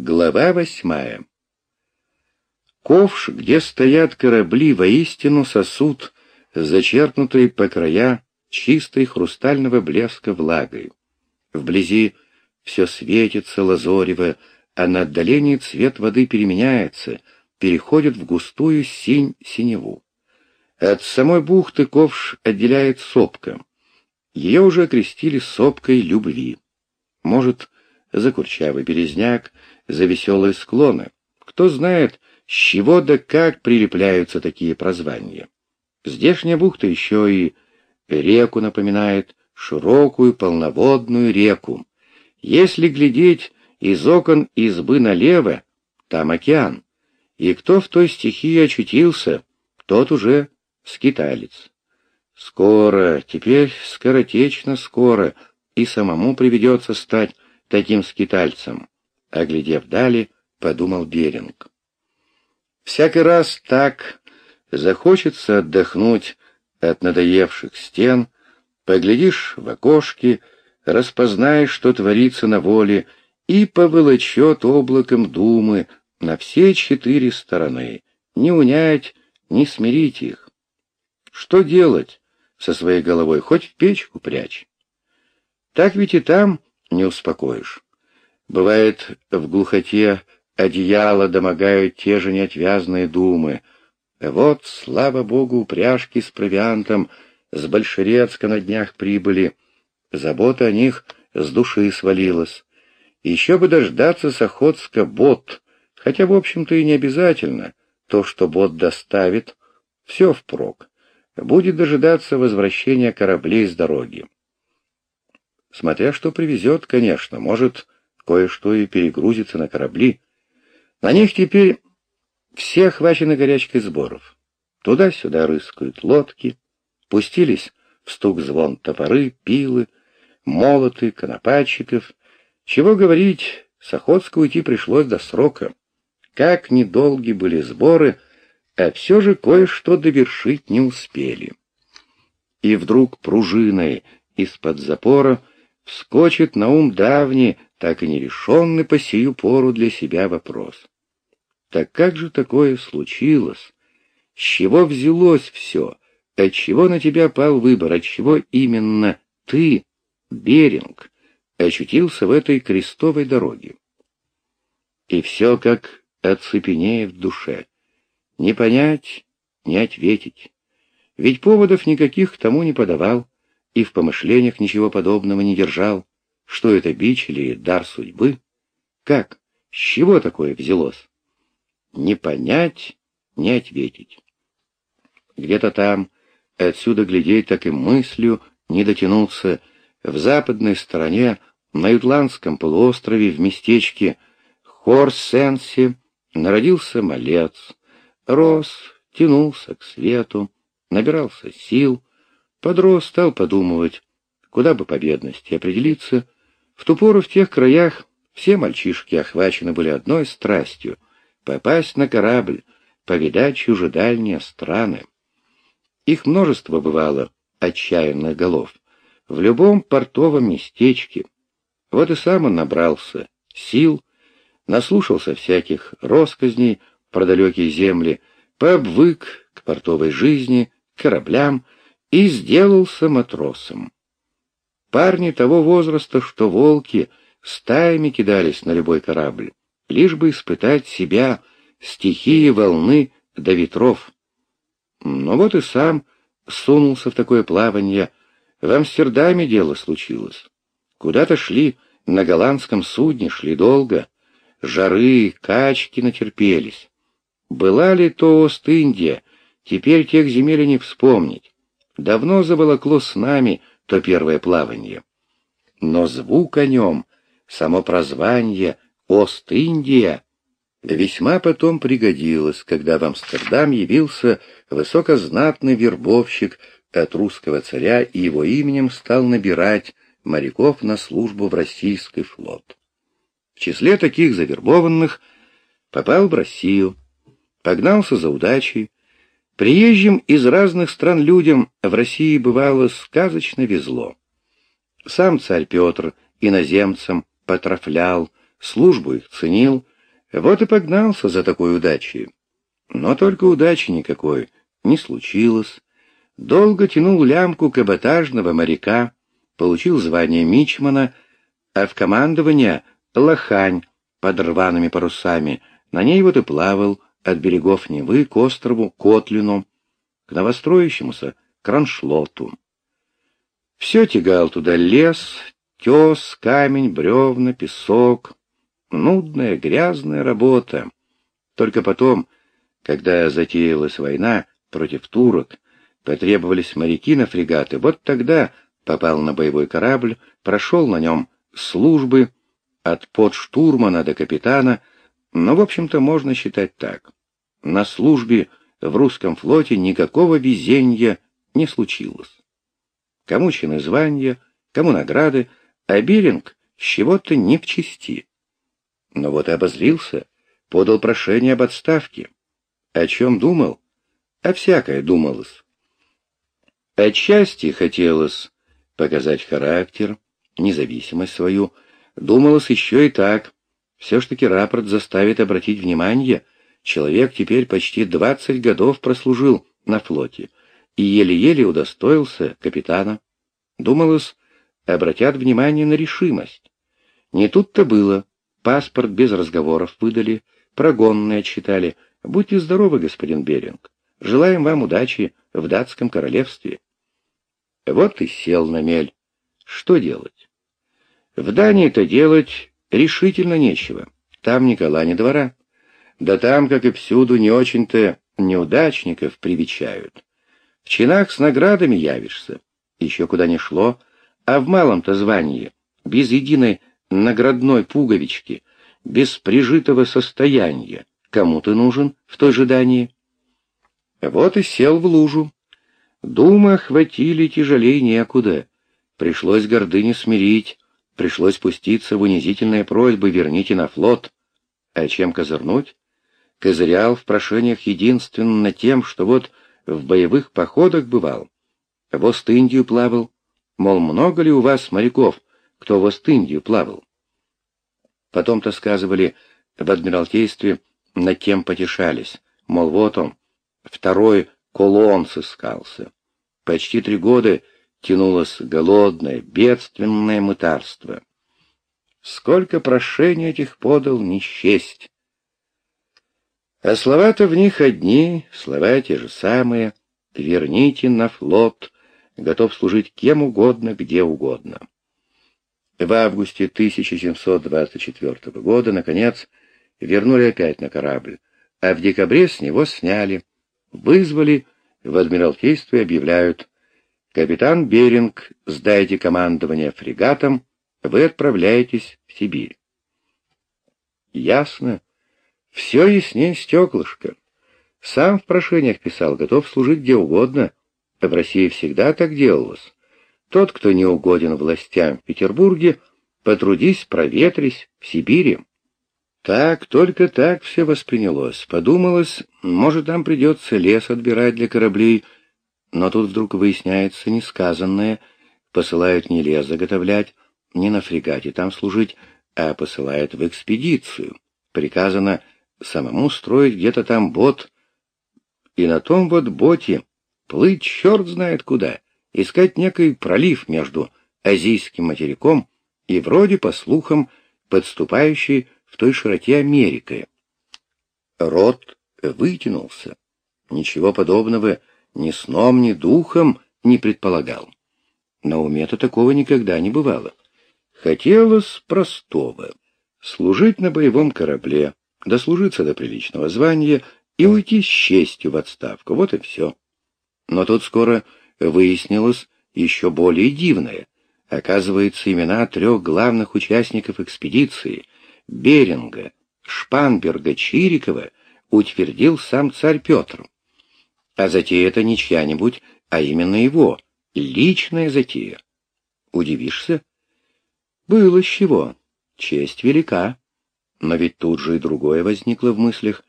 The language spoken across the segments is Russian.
Глава восьмая. Ковш, где стоят корабли, воистину сосуд, зачерпнутый по края чистой хрустального блеска влагой. Вблизи все светится лазорево, а на отдалении цвет воды переменяется, переходит в густую синь-синеву. От самой бухты ковш отделяет сопка. Ее уже окрестили сопкой любви. Может, за курчавый березняк, за веселые склоны. Кто знает, с чего да как прилепляются такие прозвания. Здешняя бухта еще и реку напоминает, широкую полноводную реку. Если глядеть из окон избы налево, там океан. И кто в той стихии очутился, тот уже скиталец. Скоро, теперь скоротечно скоро, и самому приведется стать таким скитальцем. Оглядев дали, подумал Беринг. Всякий раз так захочется отдохнуть от надоевших стен, поглядишь в окошки, распознаешь, что творится на воле, и поволочет облаком думы на все четыре стороны, не унять, не смирить их. Что делать со своей головой, хоть в печку прячь? Так ведь и там не успокоишь. Бывает, в глухоте одеяла домогают те же неотвязные думы. Вот, слава богу, упряжки с провиантом с Большерецка на днях прибыли. Забота о них с души свалилась. Еще бы дождаться с Охотска бот, хотя, в общем-то, и не обязательно. То, что бот доставит, все впрок. Будет дожидаться возвращения кораблей с дороги. Смотря что привезет, конечно, может, кое-что и перегрузится на корабли. На них теперь все охвачены горячкой сборов. Туда-сюда рыскают лодки, пустились в стук-звон топоры, пилы, молоты, конопатчиков. Чего говорить, с Охотска уйти пришлось до срока. Как недолги были сборы, а все же кое-что довершить не успели. И вдруг пружиной из-под запора вскочит на ум давний, так и нерешенный по сию пору для себя вопрос. Так как же такое случилось? С чего взялось все? От чего на тебя пал выбор? От чего именно ты, Беринг, очутился в этой крестовой дороге? И все как оцепенеет в душе. Не понять, не ответить. Ведь поводов никаких к тому не подавал и в помышлениях ничего подобного не держал. Что это, бич или дар судьбы? Как? С чего такое взялось? Не понять, не ответить. Где-то там, отсюда глядеть, так и мыслью не дотянуться, в западной стороне, на Ютландском полуострове, в местечке Хорсенсе, народился малец, рос, тянулся к свету, набирался сил, Подрос, стал подумывать, куда бы по бедности определиться. В ту пору в тех краях все мальчишки охвачены были одной страстью — попасть на корабль, повидать чужедальние страны. Их множество бывало, отчаянных голов, в любом портовом местечке. Вот и сам он набрался сил, наслушался всяких росказней про далекие земли, пообвык к портовой жизни, к кораблям — и сделался матросом. Парни того возраста, что волки, стаями кидались на любой корабль, лишь бы испытать себя, стихии волны до ветров. Но вот и сам сунулся в такое плавание. В Амстердаме дело случилось. Куда-то шли, на голландском судне шли долго. Жары, качки натерпелись. Была ли то Ост-Индия, теперь тех земель не вспомнить. Давно заволокло с нами то первое плавание. Но звук о нем, само прозвание «Ост-Индия» весьма потом пригодилось, когда в Амстердам явился высокознатный вербовщик от русского царя и его именем стал набирать моряков на службу в российский флот. В числе таких завербованных попал в Россию, погнался за удачей, Приезжим из разных стран людям в России бывало сказочно везло. Сам царь Петр иноземцам потрафлял, службу их ценил, вот и погнался за такой удачей. Но только удачи никакой не случилось. Долго тянул лямку каботажного моряка, получил звание мичмана, а в командование — лохань под рваными парусами. На ней вот и плавал от берегов Невы к острову Котлину, к новостроящемуся Кроншлоту. Все тягал туда лес, тес, камень, бревна, песок. Нудная, грязная работа. Только потом, когда затеялась война против турок, потребовались моряки на фрегаты, вот тогда попал на боевой корабль, прошел на нем службы от подштурмана до капитана, но, в общем-то, можно считать так. На службе в русском флоте никакого везения не случилось. Кому чины звания, кому награды, а Беринг чего-то не в чести. Но вот и обозлился, подал прошение об отставке. О чем думал? А всякое думалось. Отчасти хотелось показать характер, независимость свою, думалось еще и так. Все ж таки рапорт заставит обратить внимание, человек теперь почти двадцать годов прослужил на флоте и еле-еле удостоился капитана. Думалось, обратят внимание на решимость. Не тут-то было. Паспорт без разговоров выдали, прогонные отчитали. Будьте здоровы, господин Беринг. Желаем вам удачи в датском королевстве. Вот и сел на мель. Что делать? В Дании-то делать решительно нечего. Там Никола не двора. Да там, как и всюду, не очень-то неудачников привечают. В чинах с наградами явишься. Еще куда ни шло, а в малом-то звании, без единой наградной пуговички, без прижитого состояния, кому ты нужен в той же Дании? Вот и сел в лужу. Думы охватили тяжелей некуда. Пришлось гордыни смирить, пришлось пуститься в унизительные просьбы «верните на флот». А чем козырнуть? Козырял в прошениях единственно тем, что вот в боевых походах бывал, в Ост-Индию плавал, мол, много ли у вас моряков, кто в Ост-Индию плавал? Потом-то сказывали в Адмиралтействе, над кем потешались, мол, вот он, второй колонн сыскался. Почти три года тянулось голодное, бедственное мытарство. Сколько прошений этих подал, не счесть. А слова-то в них одни, слова те же самые. Верните на флот, готов служить кем угодно, где угодно. В августе 1724 года, наконец, вернули опять на корабль, а в декабре с него сняли, вызвали, в Адмиралтействе объявляют «Капитан Беринг, сдайте командование фрегатом, вы отправляетесь в Сибирь». Ясно, все ясней стеклышко. Сам в прошениях писал, готов служить где угодно. В России всегда так делалось. Тот, кто не угоден властям в Петербурге, потрудись, проветрись в Сибири. Так, только так все воспринялось. Подумалось, может, нам придется лес отбирать для кораблей, но тут вдруг выясняется несказанное. Посылают не лес заготовлять, не на фрегате там служить, а посылают в экспедицию. Приказано самому строить где-то там бот, и на том вот боте плыть черт знает куда, искать некий пролив между азийским материком и вроде, по слухам, подступающей в той широте Америкой. Рот вытянулся. Ничего подобного ни сном, ни духом не предполагал. На уме-то такого никогда не бывало. Хотелось простого — служить на боевом корабле, дослужиться до приличного звания и уйти с честью в отставку. Вот и все. Но тут скоро выяснилось еще более дивное. Оказывается, имена трех главных участников экспедиции — Беринга, Шпанберга, Чирикова — утвердил сам царь Петр. А затея это не чья-нибудь, а именно его, личная затея. Удивишься? Было с чего. Честь велика. Но ведь тут же и другое возникло в мыслях.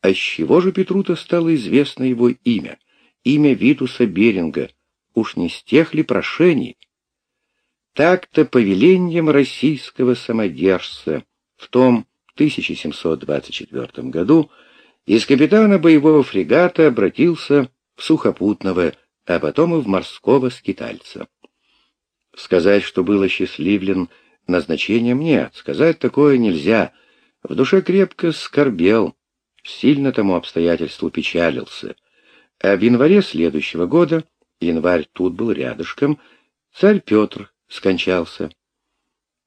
А с чего же Петрута стало известно его имя? Имя Витуса Беринга. Уж не с тех ли прошений? Так-то повелением российского самодержца в том 1724 году из капитана боевого фрегата обратился в сухопутного, а потом и в морского скитальца. Сказать, что был осчастливлен назначением, нет, сказать такое нельзя. В душе крепко скорбел, сильно тому обстоятельству печалился. А в январе следующего года, январь тут был рядышком, царь Петр скончался.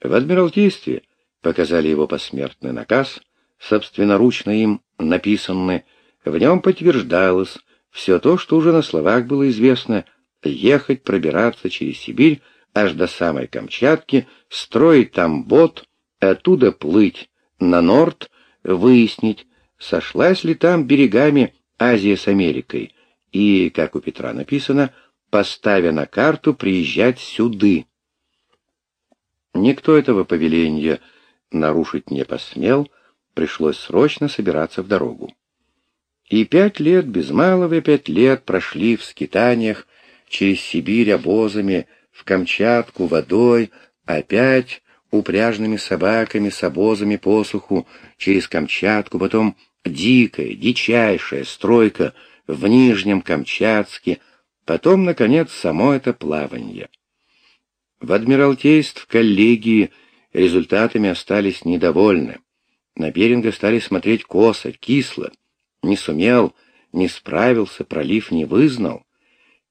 В Адмиралтействе показали его посмертный наказ, собственноручно им написанный. В нем подтверждалось все то, что уже на словах было известно — ехать, пробираться через Сибирь аж до самой Камчатки, строить там бот, оттуда плыть на Норд, выяснить, сошлась ли там берегами Азия с Америкой, и, как у Петра написано, поставя на карту, приезжать сюды. Никто этого повеления нарушить не посмел, пришлось срочно собираться в дорогу. И пять лет, без малого пять лет, прошли в скитаниях через Сибирь обозами, в Камчатку водой, опять упряжными собаками с обозами посуху через Камчатку, потом дикая, дичайшая стройка в Нижнем Камчатске, потом, наконец, само это плавание. В Адмиралтейств коллегии результатами остались недовольны. На Беринга стали смотреть косо, кисло. Не сумел, не справился, пролив не вызнал.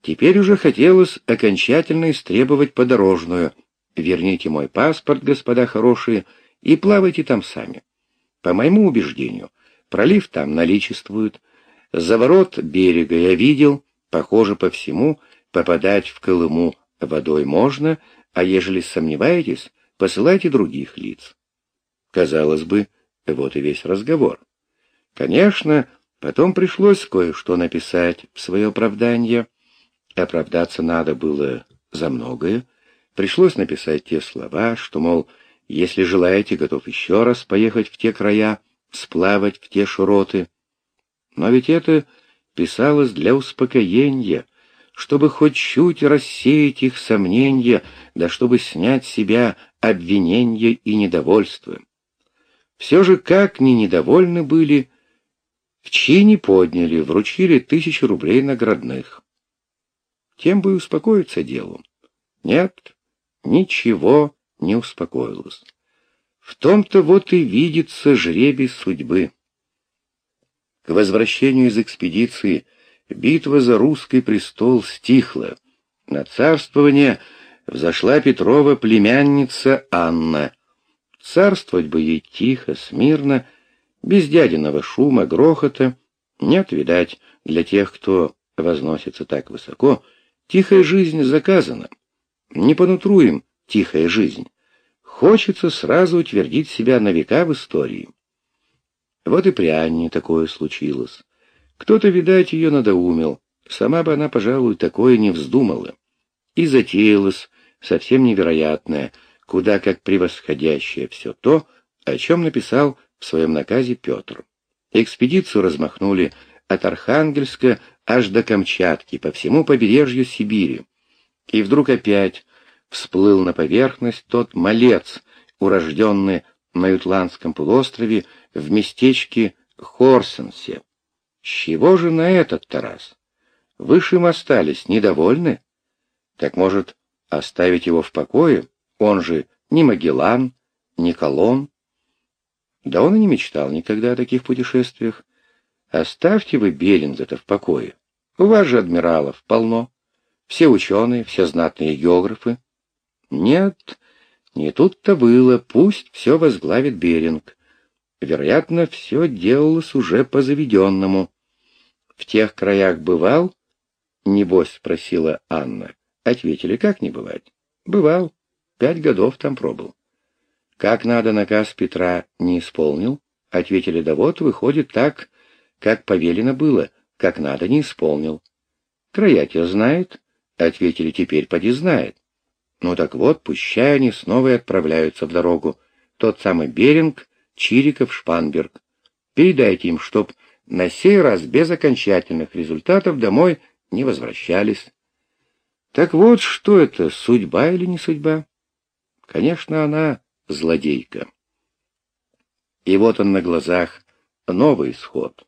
Теперь уже хотелось окончательно истребовать подорожную. Верните мой паспорт, господа хорошие, и плавайте там сами. По моему убеждению, пролив там наличествует. За ворот берега я видел, похоже по всему, попадать в Колыму водой можно, а ежели сомневаетесь, посылайте других лиц. Казалось бы, вот и весь разговор. Конечно, потом пришлось кое-что написать в свое оправдание. Оправдаться надо было за многое. Пришлось написать те слова, что, мол, если желаете, готов еще раз поехать в те края, сплавать в те широты. Но ведь это писалось для успокоения, чтобы хоть чуть рассеять их сомнения, да чтобы снять с себя обвинения и недовольство. Все же как ни недовольны были, в чине подняли, вручили тысячу рублей наградных. Тем бы и успокоиться делу. Нет, ничего не успокоилось. В том-то вот и видится жребий судьбы. К возвращению из экспедиции битва за русский престол стихла. На царствование взошла Петрова племянница Анна. Царствовать бы ей тихо, смирно, без дядиного шума, грохота. Нет, видать, для тех, кто возносится так высоко, тихая жизнь заказана. Не понутруем тихая жизнь. Хочется сразу утвердить себя на века в истории. Вот и при Анне такое случилось. Кто-то, видать, ее надоумил. Сама бы она, пожалуй, такое не вздумала. И затеялась совсем невероятное, куда как превосходящее все то, о чем написал в своем наказе Петр. Экспедицию размахнули от Архангельска аж до Камчатки, по всему побережью Сибири. И вдруг опять всплыл на поверхность тот малец, урожденный на Ютландском полуострове в местечке Хорсенсе. Чего же на этот-то раз? Им остались недовольны? Так, может, оставить его в покое? Он же ни Магеллан, ни Колон. Да он и не мечтал никогда о таких путешествиях. Оставьте вы Беринга-то в покое. У вас же адмиралов полно. Все ученые, все знатные географы. Нет, не тут-то было, пусть все возглавит Беринг. Вероятно, все делалось уже по заведенному. В тех краях бывал? Небось, спросила Анна. Ответили, как не бывать? Бывал. Пять годов там пробыл. Как надо наказ Петра не исполнил? Ответили, да вот, выходит так, как повелено было, как надо не исполнил. Края тебя знает? Ответили, теперь поди знает. Ну так вот, пущай они снова и отправляются в дорогу. Тот самый Беринг, Чириков, Шпанберг. Передайте им, чтоб на сей раз без окончательных результатов домой не возвращались. Так вот, что это, судьба или не судьба? Конечно, она злодейка. И вот он на глазах, новый исход.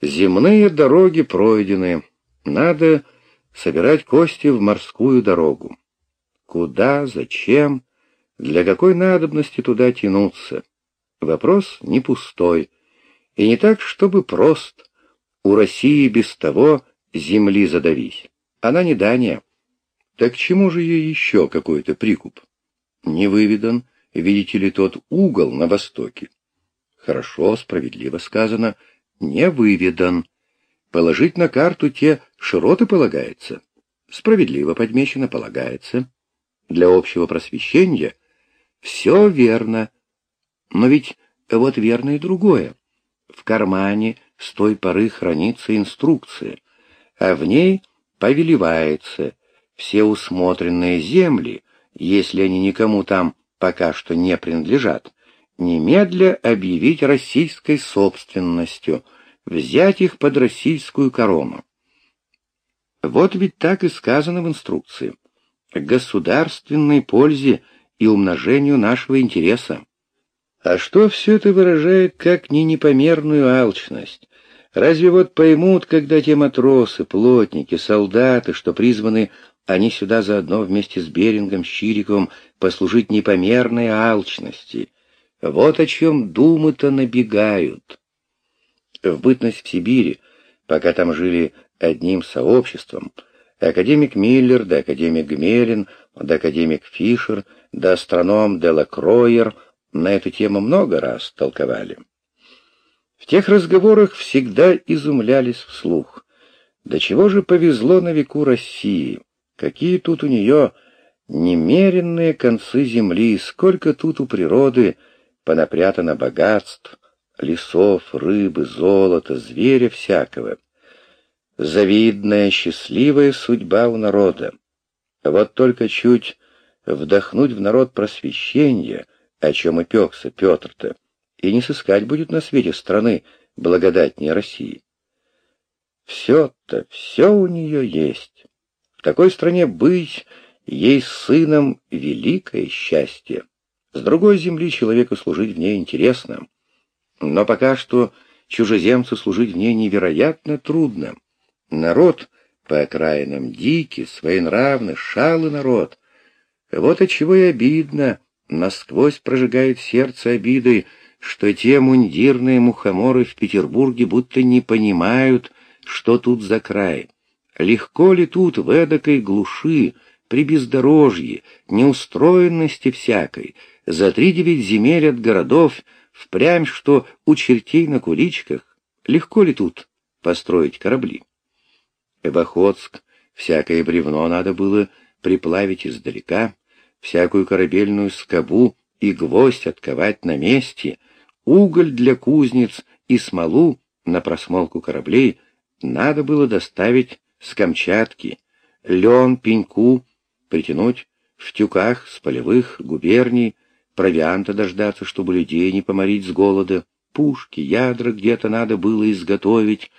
Земные дороги пройдены, надо собирать кости в морскую дорогу. Куда, зачем, для какой надобности туда тянуться? Вопрос не пустой, и не так, чтобы прост. У России без того земли задавись. Она не Дания. Так чему же ей еще какой-то прикуп? Не выведан, видите ли, тот угол на востоке. Хорошо, справедливо сказано, не выведан. Положить на карту те широты полагается. Справедливо подмечено полагается. Для общего просвещения все верно. Но ведь вот верно и другое. В кармане с той поры хранится инструкция, а в ней повелевается все усмотренные земли, если они никому там пока что не принадлежат, немедля объявить российской собственностью, взять их под российскую корону. Вот ведь так и сказано в инструкции. Государственной пользе и умножению нашего интереса. А что все это выражает, как не непомерную алчность? Разве вот поймут, когда те матросы, плотники, солдаты, что призваны они сюда заодно вместе с Берингом, Щириковым послужить непомерной алчности? Вот о чем думы-то набегают. В бытность в Сибири, пока там жили одним сообществом, академик Миллер, да академик Гмелин, да академик Фишер, да астроном Делакроер на эту тему много раз толковали. В тех разговорах всегда изумлялись вслух. До чего же повезло на веку России? Какие тут у нее немеренные концы земли, сколько тут у природы понапрятано богатств, лесов, рыбы, золота, зверя всякого. Завидная, счастливая судьба у народа. Вот только чуть вдохнуть в народ просвещение, о чем и пекся Петр-то, и не сыскать будет на свете страны благодатнее России. Все-то, все у нее есть. В такой стране быть ей сыном великое счастье. С другой земли человеку служить в ней интересно. Но пока что чужеземцу служить в ней невероятно трудно. Народ по окраинам дикий, своенравный, шалый народ. Вот отчего и обидно, насквозь прожигает сердце обидой, что те мундирные мухоморы в Петербурге будто не понимают, что тут за край. Легко ли тут в эдакой глуши, при бездорожье, неустроенности всякой, за три девять земель от городов, впрямь что у чертей на куличках, легко ли тут построить корабли? В Охотск всякое бревно надо было приплавить издалека, всякую корабельную скобу и гвоздь отковать на месте, уголь для кузнец и смолу на просмолку кораблей надо было доставить с Камчатки, лен, пеньку притянуть в тюках с полевых губерний, провианта дождаться, чтобы людей не поморить с голода, пушки, ядра где-то надо было изготовить,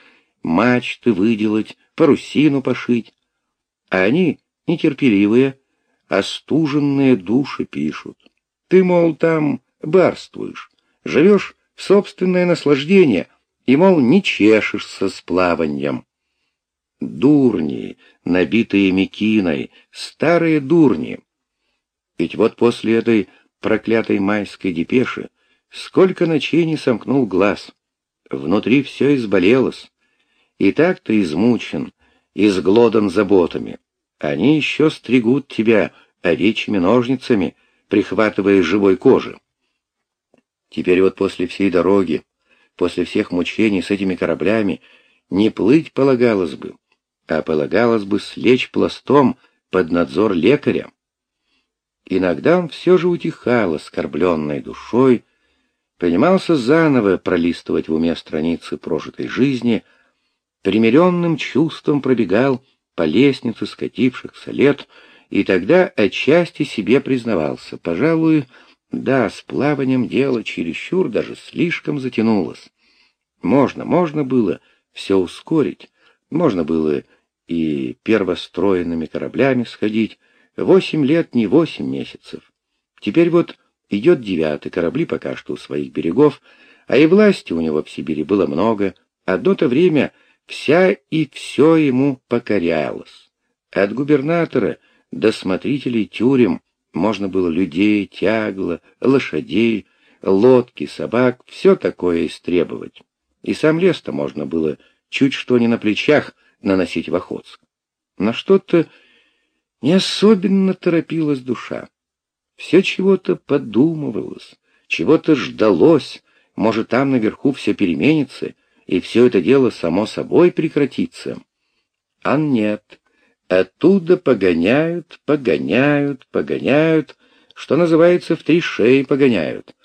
мачты выделать, парусину пошить. А они, нетерпеливые, остуженные души пишут. Ты, мол, там барствуешь, живешь в собственное наслаждение и, мол, не чешешься с плаванием. Дурни, набитые мекиной, старые дурни. Ведь вот после этой проклятой майской депеши сколько ночей не сомкнул глаз. Внутри все изболелось. И так ты измучен, изглодан заботами. Они еще стригут тебя овечьими ножницами, прихватывая живой кожи. Теперь вот после всей дороги, после всех мучений с этими кораблями, не плыть полагалось бы, а полагалось бы слечь пластом под надзор лекаря. Иногда он все же утихал, оскорбленной душой, принимался заново пролистывать в уме страницы прожитой жизни, примиренным чувством пробегал по лестнице скатившихся лет, и тогда отчасти себе признавался, пожалуй, да, с плаванием дело чересчур даже слишком затянулось. Можно, можно было все ускорить, можно было и первостроенными кораблями сходить, восемь лет не восемь месяцев. Теперь вот Идет девятый, корабли пока что у своих берегов, а и власти у него в Сибири было много. Одно-то время вся и все ему покорялось. От губернатора до смотрителей тюрем можно было людей, тягло, лошадей, лодки, собак, все такое истребовать. И сам лес-то можно было чуть что не на плечах наносить в Охотск. На что-то не особенно торопилась душа. Все чего-то подумывалось, чего-то ждалось, может, там наверху все переменится, и все это дело само собой прекратится. А нет, оттуда погоняют, погоняют, погоняют, что называется, в три шеи погоняют.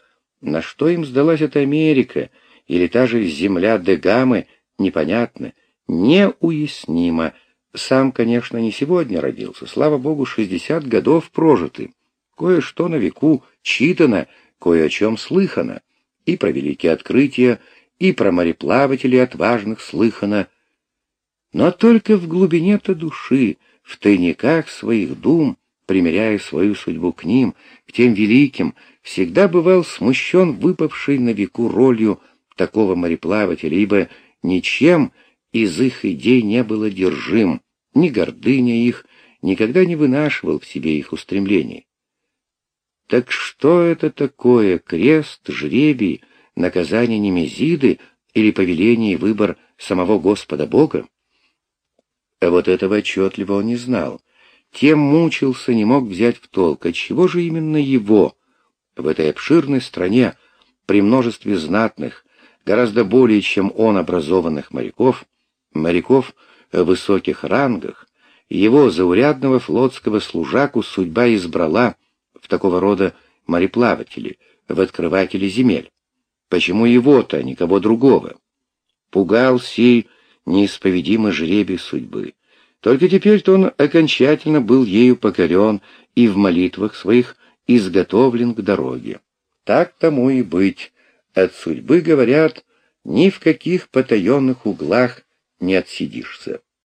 На что им сдалась эта Америка, или та же земля Дегамы, непонятно, неуяснимо. Сам, конечно, не сегодня родился, слава богу, шестьдесят годов прожиты. Кое-что на веку читано, кое о чем слыхано. И про великие открытия, и про мореплавателей отважных слыхано. Но только в глубине-то души, в тайниках своих дум, примеряя свою судьбу к ним, к тем великим, всегда бывал смущен выпавшей на веку ролью такого мореплавателя, ибо ничем из их идей не было держим, ни гордыня их никогда не вынашивал в себе их устремлений. Так что это такое крест, жребий, наказание Немезиды или повеление и выбор самого Господа Бога? А вот этого отчетливо он не знал. Тем мучился, не мог взять в толк, отчего же именно его в этой обширной стране, при множестве знатных, гораздо более, чем он, образованных моряков, моряков высоких рангах, его заурядного флотского служаку судьба избрала в такого рода мореплаватели, в открыватели земель. Почему его-то, а никого другого? Пугал сей неисповедимый жребий судьбы. Только теперь-то он окончательно был ею покорен и в молитвах своих изготовлен к дороге. Так тому и быть. От судьбы, говорят, ни в каких потаенных углах не отсидишься.